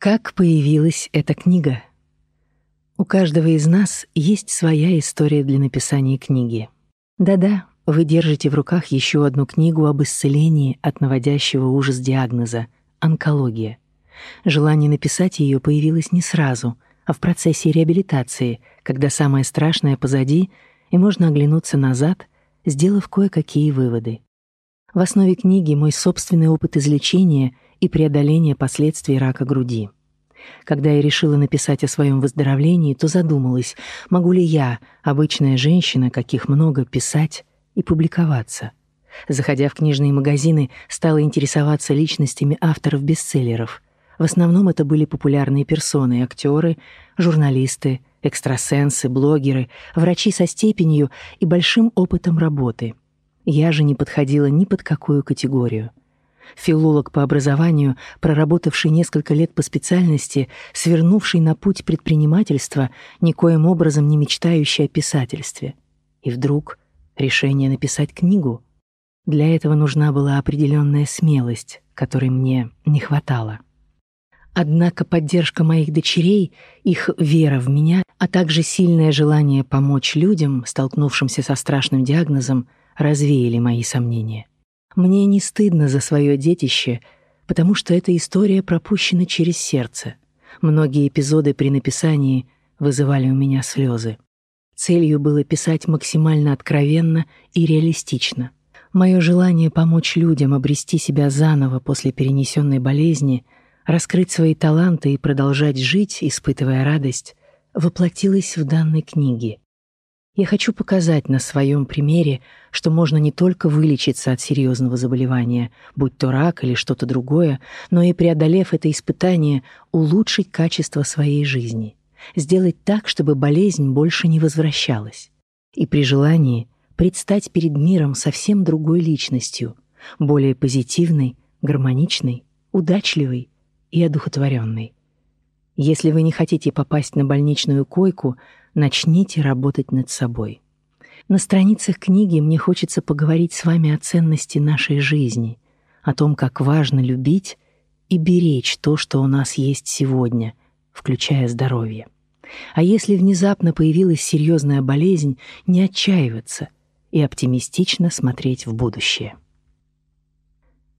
Как появилась эта книга? У каждого из нас есть своя история для написания книги. Да-да, вы держите в руках еще одну книгу об исцелении от наводящего ужас диагноза — онкология. Желание написать ее появилось не сразу, а в процессе реабилитации, когда самое страшное позади, и можно оглянуться назад, сделав кое-какие выводы. В основе книги мой собственный опыт излечения и преодоления последствий рака груди. Когда я решила написать о своем выздоровлении, то задумалась, могу ли я, обычная женщина, каких много, писать и публиковаться. Заходя в книжные магазины, стала интересоваться личностями авторов бестселлеров. В основном это были популярные персоны, актеры, журналисты, экстрасенсы, блогеры, врачи со степенью и большим опытом работы. Я же не подходила ни под какую категорию. Филолог по образованию, проработавший несколько лет по специальности, свернувший на путь предпринимательства, никоим образом не мечтающий о писательстве. И вдруг решение написать книгу. Для этого нужна была определенная смелость, которой мне не хватало. Однако поддержка моих дочерей, их вера в меня, а также сильное желание помочь людям, столкнувшимся со страшным диагнозом, развеяли мои сомнения. Мне не стыдно за свое детище, потому что эта история пропущена через сердце. Многие эпизоды при написании вызывали у меня слезы. Целью было писать максимально откровенно и реалистично. Мое желание помочь людям обрести себя заново после перенесенной болезни, раскрыть свои таланты и продолжать жить, испытывая радость, воплотилось в данной книге. Я хочу показать на своем примере, что можно не только вылечиться от серьезного заболевания, будь то рак или что-то другое, но и, преодолев это испытание, улучшить качество своей жизни, сделать так, чтобы болезнь больше не возвращалась. И при желании предстать перед миром совсем другой личностью, более позитивной, гармоничной, удачливой и одухотворенной. Если вы не хотите попасть на больничную койку, начните работать над собой. На страницах книги мне хочется поговорить с вами о ценности нашей жизни, о том, как важно любить и беречь то, что у нас есть сегодня, включая здоровье. А если внезапно появилась серьезная болезнь, не отчаиваться и оптимистично смотреть в будущее.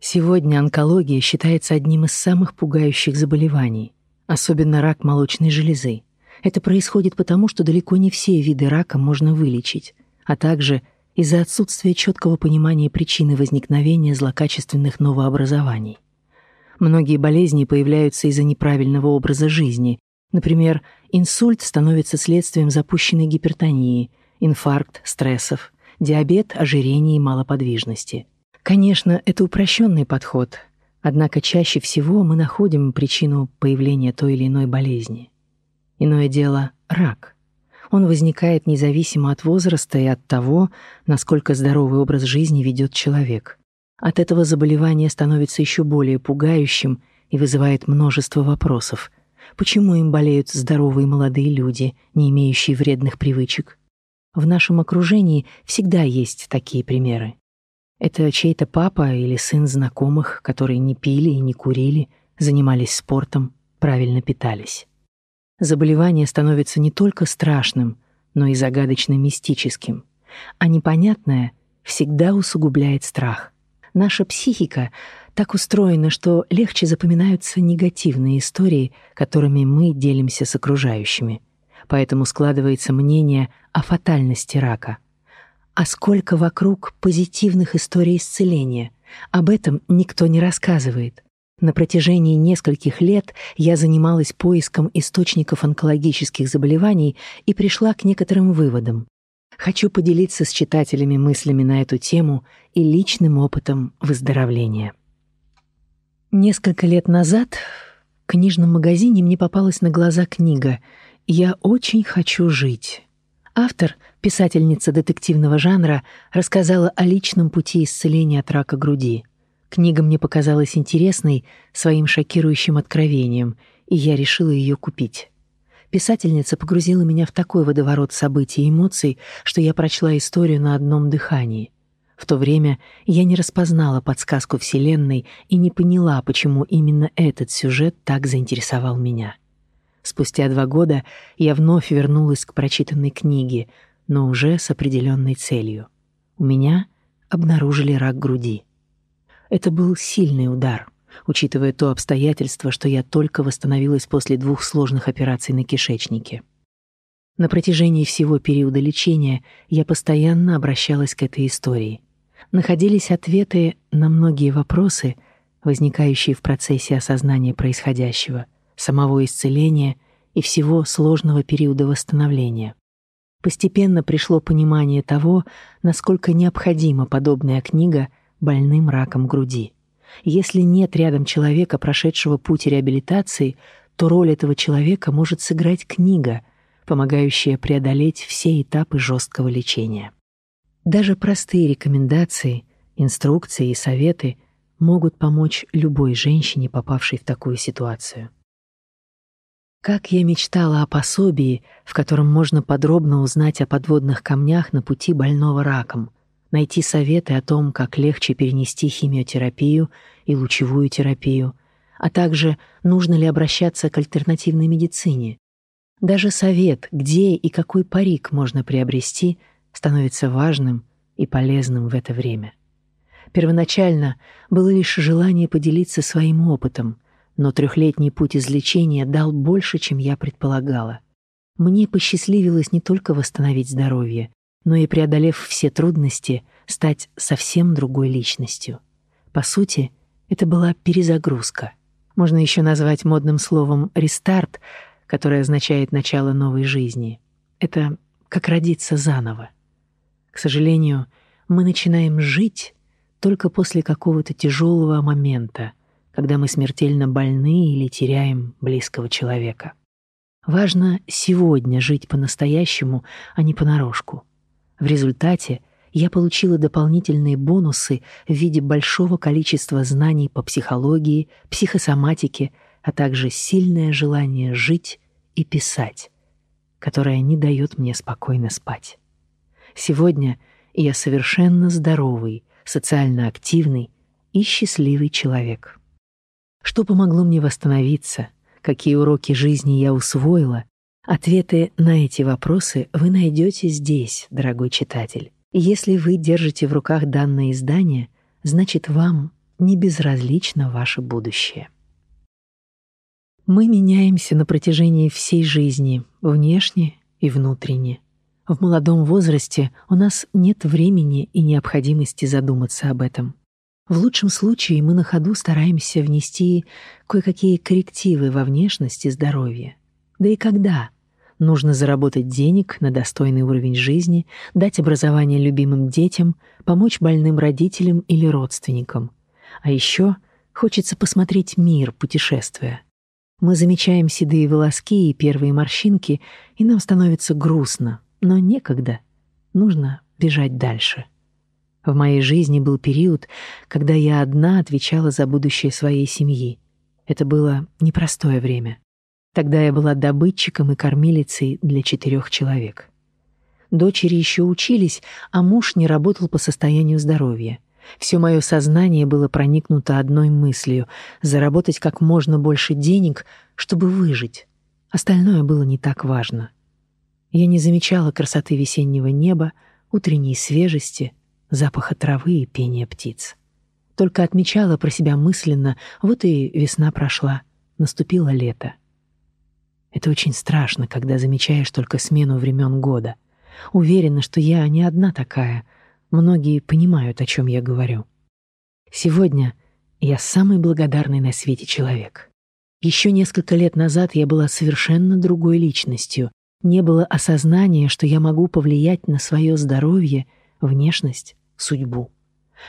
Сегодня онкология считается одним из самых пугающих заболеваний, особенно рак молочной железы. Это происходит потому, что далеко не все виды рака можно вылечить, а также из-за отсутствия четкого понимания причины возникновения злокачественных новообразований. Многие болезни появляются из-за неправильного образа жизни. Например, инсульт становится следствием запущенной гипертонии, инфаркт, стрессов, диабет, ожирения и малоподвижности. Конечно, это упрощенный подход, однако чаще всего мы находим причину появления той или иной болезни. Иное дело — рак. Он возникает независимо от возраста и от того, насколько здоровый образ жизни ведет человек. От этого заболевание становится еще более пугающим и вызывает множество вопросов. Почему им болеют здоровые молодые люди, не имеющие вредных привычек? В нашем окружении всегда есть такие примеры. Это чей-то папа или сын знакомых, которые не пили и не курили, занимались спортом, правильно питались заболевание становится не только страшным, но и загадочно мистическим, а непонятное всегда усугубляет страх. Наша психика так устроена, что легче запоминаются негативные истории, которыми мы делимся с окружающими. Поэтому складывается мнение о фатальности рака. А сколько вокруг позитивных историй исцеления? Об этом никто не рассказывает. На протяжении нескольких лет я занималась поиском источников онкологических заболеваний и пришла к некоторым выводам. Хочу поделиться с читателями мыслями на эту тему и личным опытом выздоровления. Несколько лет назад в книжном магазине мне попалась на глаза книга «Я очень хочу жить». Автор, писательница детективного жанра, рассказала о личном пути исцеления от рака груди — Книга мне показалась интересной своим шокирующим откровением, и я решила ее купить. Писательница погрузила меня в такой водоворот событий и эмоций, что я прочла историю на одном дыхании. В то время я не распознала подсказку Вселенной и не поняла, почему именно этот сюжет так заинтересовал меня. Спустя два года я вновь вернулась к прочитанной книге, но уже с определенной целью. У меня обнаружили рак груди. Это был сильный удар, учитывая то обстоятельство, что я только восстановилась после двух сложных операций на кишечнике. На протяжении всего периода лечения я постоянно обращалась к этой истории. Находились ответы на многие вопросы, возникающие в процессе осознания происходящего, самого исцеления и всего сложного периода восстановления. Постепенно пришло понимание того, насколько необходима подобная книга больным раком груди. Если нет рядом человека, прошедшего путь реабилитации, то роль этого человека может сыграть книга — помогающая преодолеть все этапы жесткого лечения. Даже простые рекомендации, инструкции и советы могут помочь любой женщине, попавшей в такую ситуацию. Как я мечтала о пособии, в котором можно подробно узнать о подводных камнях на пути больного раком, найти советы о том, как легче перенести химиотерапию и лучевую терапию, а также нужно ли обращаться к альтернативной медицине, даже совет, где и какой парик можно приобрести, становится важным и полезным в это время. Первоначально было лишь желание поделиться своим опытом, но трехлетний путь излечения дал больше, чем я предполагала. Мне посчастливилось не только восстановить здоровье, но и, преодолев все трудности, стать совсем другой личностью. По сути, это была перезагрузка. Можно еще назвать модным словом «рестарт», которое означает начало новой жизни. Это как родиться заново. К сожалению, мы начинаем жить только после какого-то тяжелого момента, когда мы смертельно больны или теряем близкого человека. Важно сегодня жить по-настоящему, а не понарошку. В результате я получила дополнительные бонусы в виде большого количества знаний по психологии, психосоматике, а также сильное желание жить и писать, которое не дает мне спокойно спать. Сегодня я совершенно здоровый, социально активный и счастливый человек. Что помогло мне восстановиться, какие уроки жизни я усвоила, ответы на эти вопросы вы найдете здесь, дорогой читатель. Если вы держите в руках данное издание, значит вам не безразлично ваше будущее. Мы меняемся на протяжении всей жизни, внешне и внутренне. В молодом возрасте у нас нет времени и необходимости задуматься об этом. В лучшем случае мы на ходу стараемся внести кое-какие коррективы во внешность и здоровье. Да и когда? Нужно заработать денег на достойный уровень жизни, дать образование любимым детям, помочь больным родителям или родственникам. А еще хочется посмотреть мир, путешествуя. Мы замечаем седые волоски и первые морщинки, и нам становится грустно, но некогда. Нужно бежать дальше. В моей жизни был период, когда я одна отвечала за будущее своей семьи. Это было непростое время. Тогда я была добытчиком и кормилицей для четырех человек. Дочери еще учились, а муж не работал по состоянию здоровья. Все мое сознание было проникнуто одной мыслью — заработать как можно больше денег, чтобы выжить. Остальное было не так важно. Я не замечала красоты весеннего неба, утренней свежести, запаха травы и пения птиц. Только отмечала про себя мысленно, вот и весна прошла, наступило лето. Это очень страшно, когда замечаешь только смену времен года. Уверена, что я не одна такая — Многие понимают, о чем я говорю. Сегодня я самый благодарный на свете человек. Еще несколько лет назад я была совершенно другой личностью. Не было осознания, что я могу повлиять на свое здоровье, внешность, судьбу.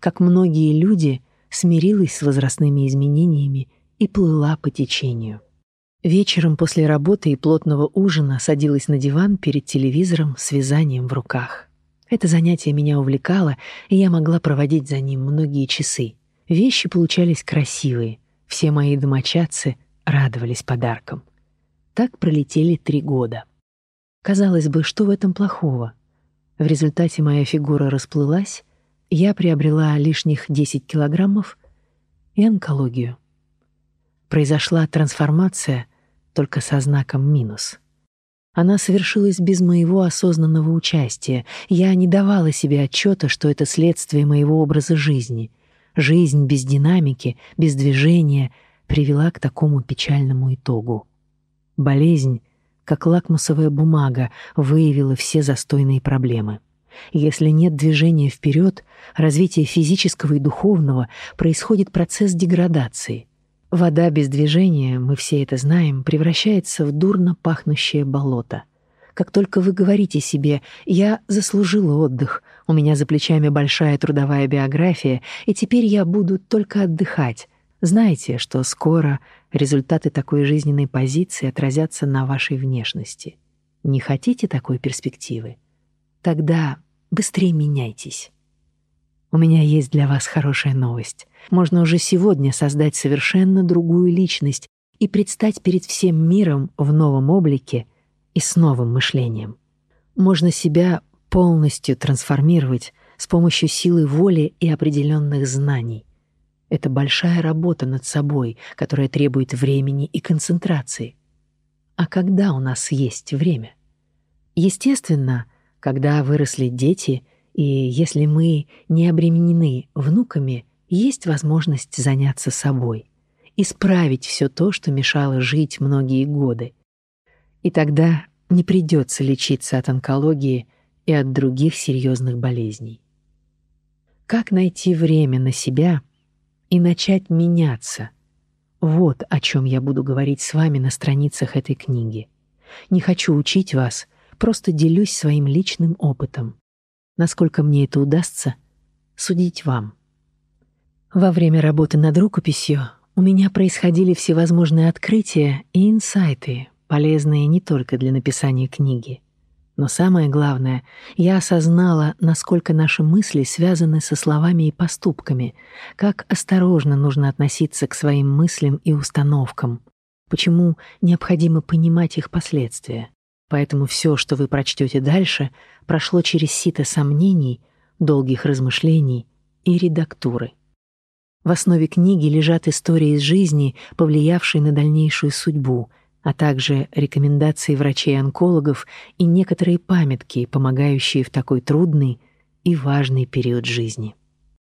Как многие люди, смирилась с возрастными изменениями и плыла по течению. Вечером после работы и плотного ужина садилась на диван перед телевизором с вязанием в руках. Это занятие меня увлекало, и я могла проводить за ним многие часы. Вещи получались красивые. Все мои домочадцы радовались подаркам. Так пролетели три года. Казалось бы, что в этом плохого? В результате моя фигура расплылась, я приобрела лишних 10 килограммов и онкологию. Произошла трансформация только со знаком минус. Она совершилась без моего осознанного участия. Я не давала себе отчета, что это следствие моего образа жизни. Жизнь без динамики, без движения привела к такому печальному итогу. Болезнь, как лакмусовая бумага, выявила все застойные проблемы. Если нет движения вперед, развития физического и духовного, происходит процесс деградации. Вода без движения, мы все это знаем, превращается в дурно пахнущее болото. Как только вы говорите себе «я заслужила отдых», «у меня за плечами большая трудовая биография, и теперь я буду только отдыхать», знайте, что скоро результаты такой жизненной позиции отразятся на вашей внешности. Не хотите такой перспективы? Тогда быстрее меняйтесь. У меня есть для вас хорошая новость. Можно уже сегодня создать совершенно другую личность и предстать перед всем миром в новом облике и с новым мышлением. Можно себя полностью трансформировать с помощью силы воли и определенных знаний. Это большая работа над собой, которая требует времени и концентрации. А когда у нас есть время? Естественно, когда выросли дети — и если мы не обременены внуками, есть возможность заняться собой, исправить все то, что мешало жить многие годы. И тогда не придется лечиться от онкологии и от других серьезных болезней. Как найти время на себя и начать меняться? Вот о чем я буду говорить с вами на страницах этой книги. Не хочу учить вас, просто делюсь своим личным опытом. Насколько мне это удастся, судить вам. Во время работы над рукописью у меня происходили всевозможные открытия и инсайты, полезные не только для написания книги. Но самое главное, я осознала, насколько наши мысли связаны со словами и поступками, как осторожно нужно относиться к своим мыслям и установкам, почему необходимо понимать их последствия. Поэтому все, что вы прочтете дальше, прошло через сито сомнений, долгих размышлений и редактуры. В основе книги лежат истории из жизни, повлиявшие на дальнейшую судьбу, а также рекомендации врачей-онкологов и некоторые памятки, помогающие в такой трудный и важный период жизни.